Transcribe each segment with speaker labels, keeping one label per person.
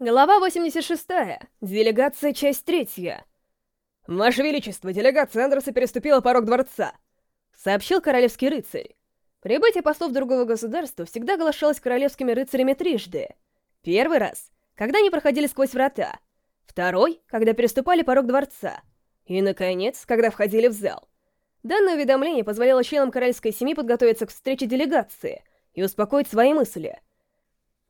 Speaker 1: Глава 86. Делегация, часть третья.
Speaker 2: «Ваше Величество, делегация Андерса переступила порог дворца», —
Speaker 1: сообщил королевский рыцарь. Прибытие послов другого государства всегда оглашалось королевскими рыцарями трижды. Первый раз, когда они проходили сквозь врата. Второй, когда переступали порог дворца. И, наконец, когда входили в зал. Данное уведомление позволяло членам королевской семьи подготовиться к встрече делегации и успокоить свои мысли —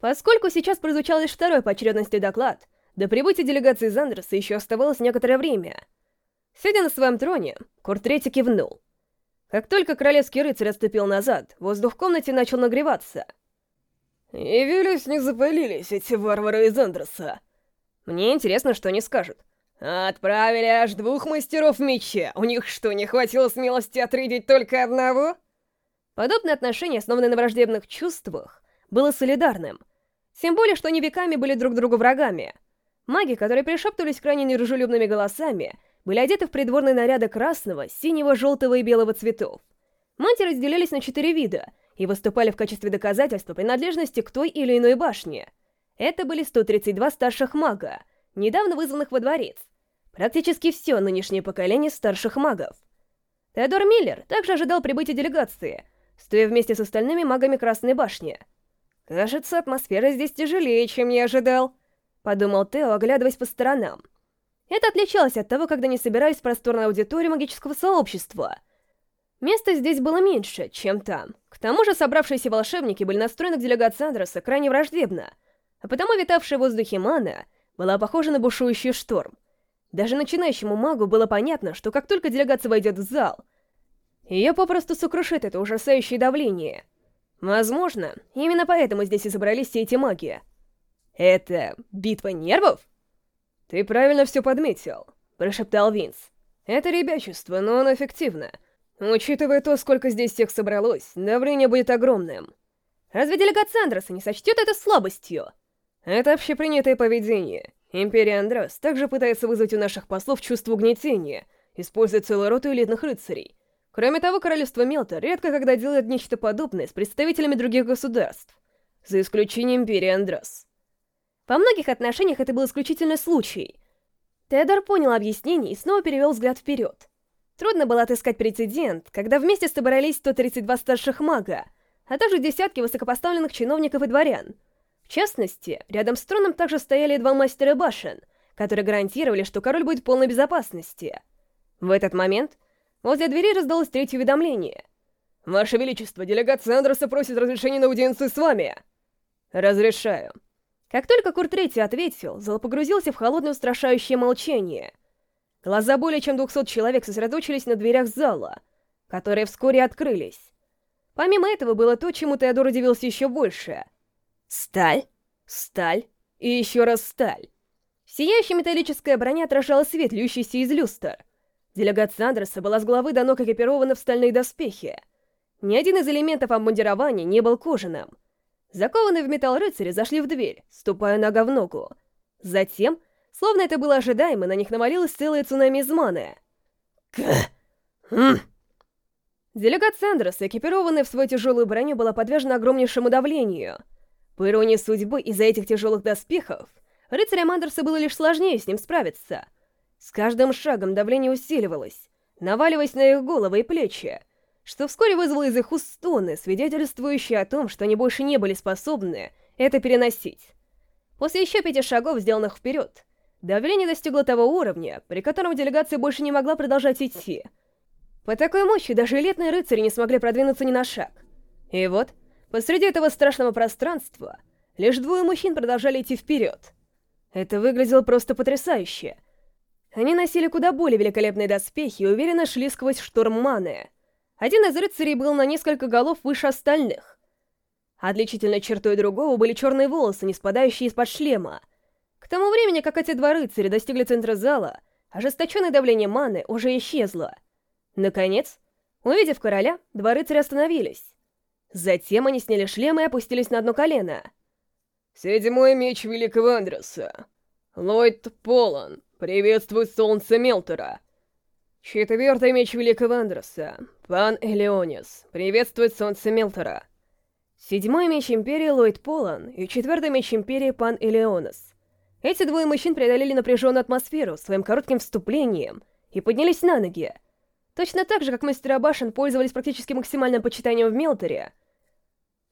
Speaker 1: Поскольку сейчас прозвучал лишь второй по очередности доклад, до прибытия делегации Зандерса еще оставалось некоторое время. Сидя на своем троне, Курт Третий кивнул. Как только королевский рыцарь отступил назад, воздух в комнате начал нагреваться.
Speaker 2: «Явились, не запалились эти варвары из Андерса».
Speaker 1: Мне интересно, что они скажут.
Speaker 2: «Отправили аж двух мастеров меча. У них что, не хватило смелости отрядить только одного?»
Speaker 1: Подобное отношение, основанное на враждебных чувствах, было солидарным. Тем более, что они веками были друг другу врагами. Маги, которые пришептывались крайне недружелюбными голосами, были одеты в придворные наряды красного, синего, желтого и белого цветов. Мантии разделялись на четыре вида и выступали в качестве доказательства принадлежности к той или иной башне. Это были 132 старших мага, недавно вызванных во дворец. Практически все нынешнее поколение старших магов. Теодор Миллер также ожидал прибытия делегации, стоя вместе с остальными магами Красной башни — «Кажется, атмосфера здесь тяжелее, чем я ожидал», — подумал Тео, оглядываясь по сторонам. Это отличалось от того, когда не собирались в просторной аудитории магического сообщества. Места здесь было меньше, чем там. К тому же собравшиеся волшебники были настроены к делегации Андреса крайне враждебно, а потому витавшая в воздухе мана была похожа на бушующий шторм. Даже начинающему магу было понятно, что как только делегация войдет в зал, ее попросту сокрушит это ужасающее давление — Возможно, именно поэтому здесь и собрались все эти маги. Это битва нервов?
Speaker 2: Ты правильно все подметил, прошептал Винс. Это ребячество, но оно эффективно. Учитывая то, сколько здесь всех собралось, давление будет огромным.
Speaker 1: Разве делегация Андроса не сочтет это слабостью?
Speaker 2: Это общепринятое поведение. Империя Андрос также пытается вызвать у наших послов чувство угнетения, используя целую роту элитных рыцарей. Кроме того, королевство Мелта редко когда делает нечто подобное с представителями других государств, за исключением Империи Андрос.
Speaker 1: Во многих отношениях это был исключительный случай. Теодор понял объяснение и снова перевел взгляд вперед. Трудно было отыскать прецедент, когда вместе собрались 132 старших мага, а также десятки высокопоставленных чиновников и дворян. В частности, рядом с троном также стояли два мастера башен, которые гарантировали, что король будет в полной безопасности. В этот момент Возле двери раздалось третье уведомление. «Ваше Величество, делегация Андерса просит разрешения на аудиенцию с вами!» «Разрешаю». Как только Курт Третий ответил, зал погрузился в холодное устрашающее молчание. Глаза более чем двухсот человек сосредоточились на дверях зала, которые вскоре открылись. Помимо этого было то, чему Теодор удивился еще больше. Сталь, сталь и еще раз сталь. Сияющая металлическая броня отражала свет, льющийся из люстр. Делегация Андреса была с головы до ног экипирована в стальные доспехи. Ни один из элементов обмундирования не был кожаным. Закованные в металл рыцари зашли в дверь, ступая нога в ногу. Затем, словно это было ожидаемо, на них навалилась целая цунами из маны. Делегация Андреса, экипированная в свою тяжелую броню, была подвержена огромнейшему давлению. По иронии судьбы, из-за этих тяжелых доспехов, рыцарям Андерса было лишь сложнее с ним справиться — с каждым шагом давление усиливалось, наваливаясь на их головы и плечи, что вскоре вызвало из их уст стоны, свидетельствующие о том, что они больше не были способны это переносить. После еще пяти шагов, сделанных вперед, давление достигло того уровня, при котором делегация больше не могла продолжать идти. По такой мощи даже элитные рыцари не смогли продвинуться ни на шаг. И вот, посреди этого страшного пространства, лишь двое мужчин продолжали идти вперед. Это выглядело просто потрясающе — они носили куда более великолепные доспехи и уверенно шли сквозь шторм маны. Один из рыцарей был на несколько голов выше остальных. Отличительной чертой другого были черные волосы, не спадающие из-под шлема. К тому времени, как эти два рыцаря достигли центра зала, ожесточенное давление маны уже исчезло. Наконец, увидев короля, два рыцаря остановились. Затем они сняли шлемы и опустились на одно колено.
Speaker 2: «Седьмой меч Великого Андреса. Ллойд Полон», «Приветствуй солнце Мелтера!» «Четвертый меч Великого Андреса, пан Элеонис, приветствует солнце Мелтера!»
Speaker 1: Седьмой меч Империи Ллойд Полан и четвертый меч Империи пан Элеонис. Эти двое мужчин преодолели напряженную атмосферу своим коротким вступлением и поднялись на ноги. Точно так же, как мастера башен пользовались практически максимальным почитанием в Мелторе,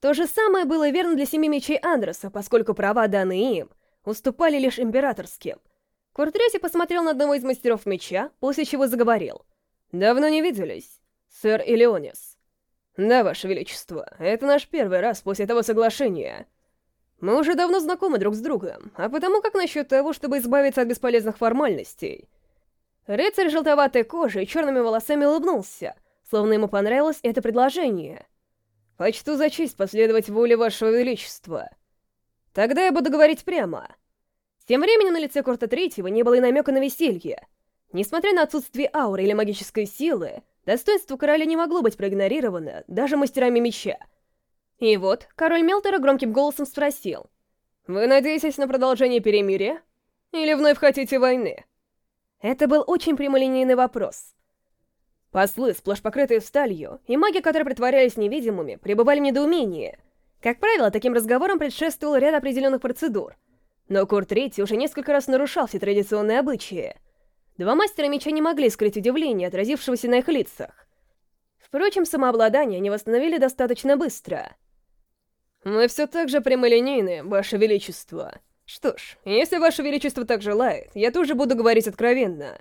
Speaker 1: то же самое было верно для семи мечей Андреса, поскольку права, данные им, уступали лишь императорским. Квартреси посмотрел на одного из мастеров меча, после чего заговорил. «Давно не виделись, сэр Илеонис». «Да, Ваше Величество, это наш первый раз после того соглашения». Мы уже давно знакомы друг с другом, а потому как насчет того, чтобы избавиться от бесполезных формальностей? Рыцарь желтоватой кожей и черными волосами улыбнулся, словно ему понравилось это предложение. «Почту за честь последовать воле вашего величества. Тогда я буду говорить прямо». Тем временем на лице Корта Третьего не было и намека на веселье. Несмотря на отсутствие ауры или магической силы, достоинство короля не могло быть проигнорировано даже мастерами меча — и вот, король Мелтера громким голосом спросил. «Вы надеетесь на продолжение перемирия? Или вновь хотите войны?» Это был очень прямолинейный вопрос. Послы, сплошь покрытые сталью, и маги, которые притворялись невидимыми, пребывали в недоумении. Как правило, таким разговорам предшествовал ряд определенных процедур. Но Курт Третий уже несколько раз нарушал все традиционные обычаи. Два мастера меча не могли скрыть удивление, отразившегося на их лицах. Впрочем, самообладание они восстановили достаточно быстро — мы все так же прямолинейны, Ваше Величество. Что ж, если Ваше Величество так желает, я тоже буду говорить откровенно.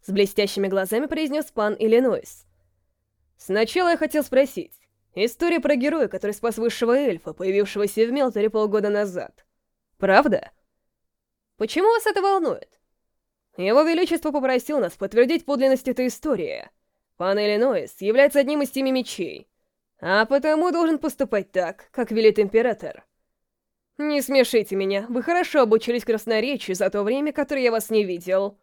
Speaker 1: С блестящими глазами произнес пан Иллинойс. Сначала я хотел спросить. История про героя, который спас высшего эльфа, появившегося в Мелторе полгода назад. Правда? Почему вас это волнует? Его Величество попросил нас подтвердить подлинность этой истории. Пан Иллинойс является одним из теми мечей, а потому должен поступать так, как велит император. Не смешите меня, вы хорошо обучились красноречию за то время, которое я вас не видел.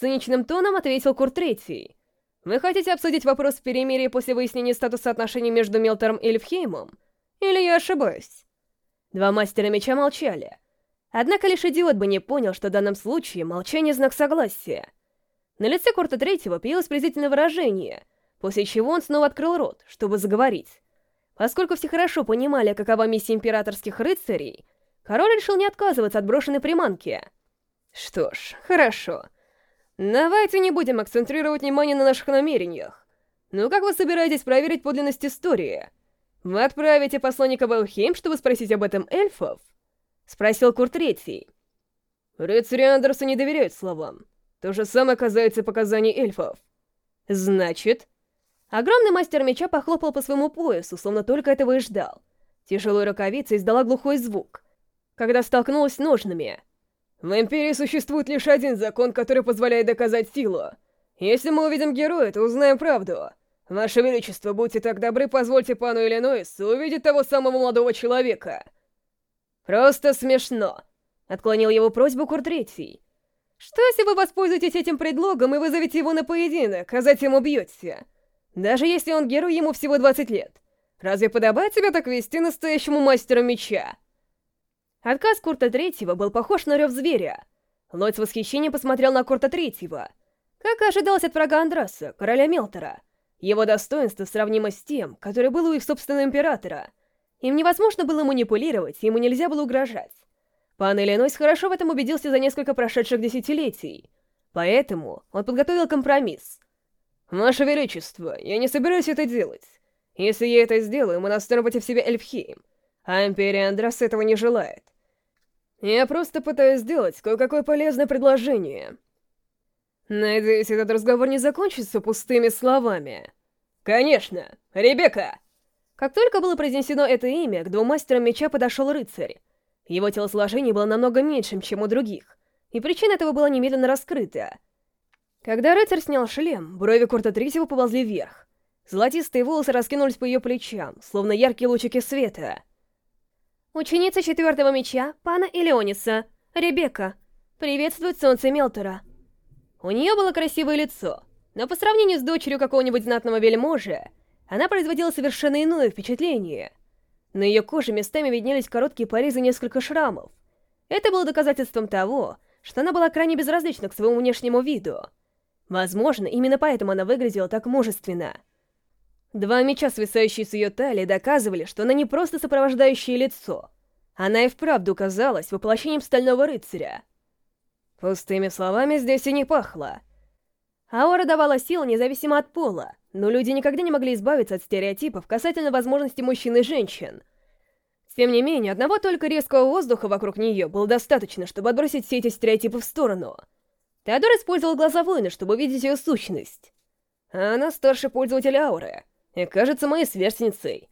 Speaker 1: Циничным тоном ответил Курт Третий. Вы хотите обсудить вопрос перемирия после выяснения статуса отношений между Мелтором и Эльфхеймом? Или я ошибаюсь? Два мастера меча молчали. Однако лишь идиот бы не понял, что в данном случае молчание — знак согласия. На лице Курта Третьего появилось презрительное выражение — после чего он снова открыл рот, чтобы заговорить. Поскольку все хорошо понимали, какова миссия императорских рыцарей, король решил не отказываться от брошенной приманки. Что ж, хорошо. Давайте не будем акцентрировать внимание на наших намерениях. Ну как вы собираетесь проверить подлинность истории? Вы отправите посланника в Элхейм, чтобы спросить об этом эльфов? Спросил Курт Третий. Рыцари Андерса не доверяют словам. То же самое касается показаний эльфов. Значит, Огромный мастер меча похлопал по своему поясу, словно только этого и ждал. Тяжелая рукавица издала глухой звук, когда столкнулась с ножными. В Империи существует лишь один закон, который позволяет доказать силу. Если мы увидим героя, то узнаем правду. Ваше Величество, будьте так добры, позвольте пану Иллинойсу увидеть того самого молодого человека. Просто смешно. Отклонил его просьбу Курт Третий. Что, если вы воспользуетесь этим предлогом и вызовете его на поединок, а затем убьете? Даже если он герой, ему всего 20 лет. Разве подобает себя так вести настоящему мастеру меча? Отказ Курта Третьего был похож на рев зверя. Ллойд с восхищением посмотрел на Курта Третьего. Как и ожидалось от врага Андраса, короля Мелтора. Его достоинство сравнимо с тем, которое было у их собственного императора. Им невозможно было манипулировать, ему нельзя было угрожать. Пан Иллинойс хорошо в этом убедился за несколько прошедших десятилетий. Поэтому он подготовил компромисс — «Ваше Величество, я не собираюсь это делать. Если я это сделаю, мы настроим против себя Эльфхейм, а Империя Андрас этого не желает. Я просто пытаюсь сделать кое-какое полезное предложение. Надеюсь, этот разговор не закончится пустыми словами. Конечно, Ребекка!» Как только было произнесено это имя, к двум мастерам меча подошел рыцарь. Его телосложение было намного меньшим, чем у других, и причина этого была немедленно раскрыта — когда рыцарь снял шлем, брови Курта Третьего поползли вверх. Золотистые волосы раскинулись по ее плечам, словно яркие лучики света. Ученица четвертого меча, пана Элеониса, Ребекка, приветствует солнце Мелтора. У нее было красивое лицо, но по сравнению с дочерью какого-нибудь знатного вельможи, она производила совершенно иное впечатление. На ее коже местами виднелись короткие порезы и несколько шрамов. Это было доказательством того, что она была крайне безразлична к своему внешнему виду. Возможно, именно поэтому она выглядела так мужественно. Два меча, свисающие с ее талии, доказывали, что она не просто сопровождающее лицо. Она и вправду казалась воплощением Стального Рыцаря.
Speaker 2: Пустыми словами здесь и не пахло.
Speaker 1: Аура давала силу независимо от пола, но люди никогда не могли избавиться от стереотипов касательно возможностей мужчин и женщин. Тем не менее, одного только резкого воздуха вокруг нее было достаточно, чтобы отбросить все эти стереотипы в сторону. Теодор использовал глаза воина, чтобы увидеть ее сущность.
Speaker 2: А она старший пользователь ауры, и кажется моей сверстницей.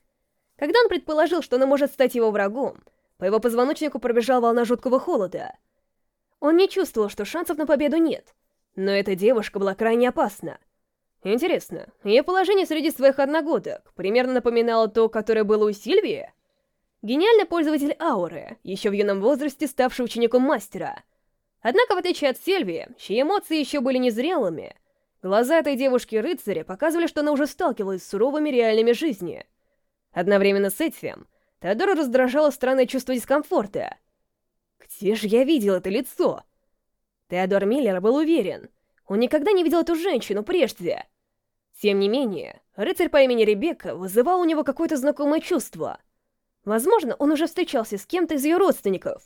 Speaker 1: Когда он предположил, что она может стать его врагом, по его позвоночнику пробежала волна жуткого холода. Он не чувствовал, что шансов на победу нет, но эта девушка была крайне опасна. Интересно, ее положение среди своих одногодок примерно напоминало то, которое было у Сильвии? Гениальный пользователь ауры, еще в юном возрасте ставший учеником мастера. Однако, в отличие от Сильвии, чьи эмоции еще были незрелыми, глаза этой девушки-рыцаря показывали, что она уже сталкивалась с суровыми реальными жизни. Одновременно с этим, Теодора раздражало странное чувство дискомфорта. Где же я видел это лицо? Теодор Миллер был уверен, он никогда не видел эту женщину прежде. Тем не менее, рыцарь по имени Ребекка вызывал у него какое-то знакомое чувство. Возможно, он уже встречался с кем-то из ее родственников.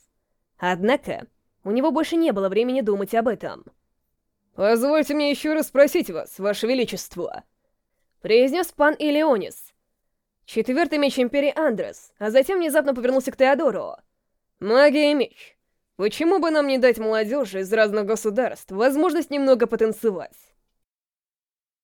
Speaker 1: Однако, у него больше не было времени думать об этом.
Speaker 2: «Позвольте мне еще раз спросить вас, Ваше Величество», —
Speaker 1: произнес пан Илеонис. Четвертый меч Империи Андрес, а затем внезапно повернулся к Теодору.
Speaker 2: «Магия и меч. Почему бы нам не дать молодежи из разных государств возможность немного потанцевать?»